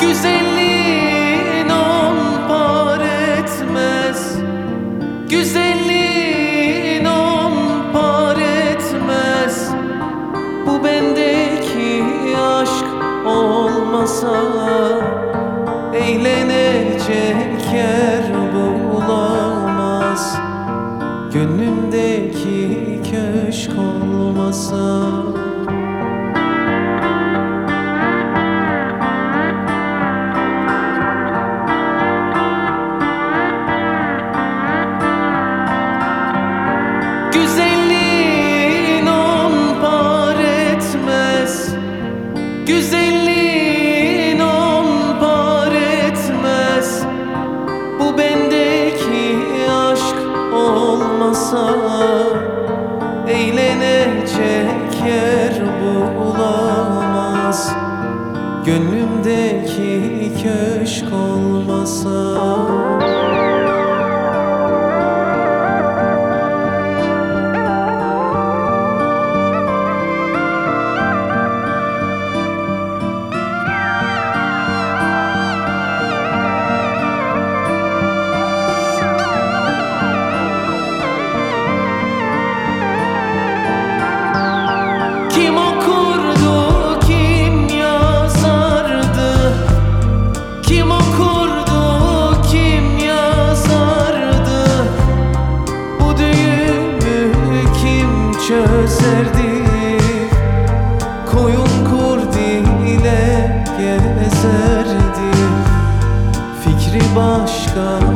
Güzelliğin on par etmez. Güzelliğin on par etmez. Bu bendeki aşk olmasa Eğlenecek yer bulamaz. Gönlümdeki köşk olmasa Güzelliğin on par etmez. Güzelliğin on par etmez. Bu bendeki aşk olmasa Eğlenecek yer bulamaz. Gönlümdeki köşk olmasa çözerdi Koyun kurd ile gezerdi Fikri başka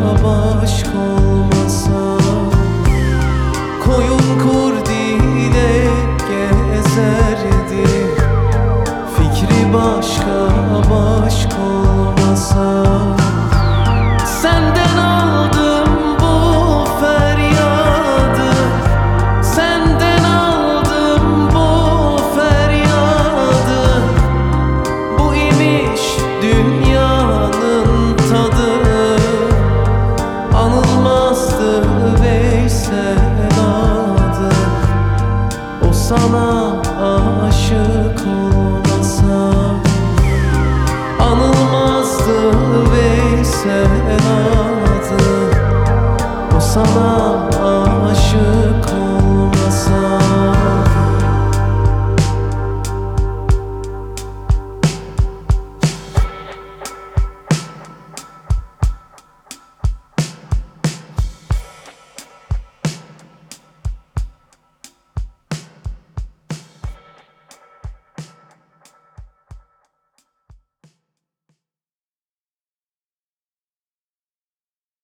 Dünyanın tadı. Anılmazdı Veysel adı. O sana aşık olmasa. Anılmazdı Veysel adı. O sana aşık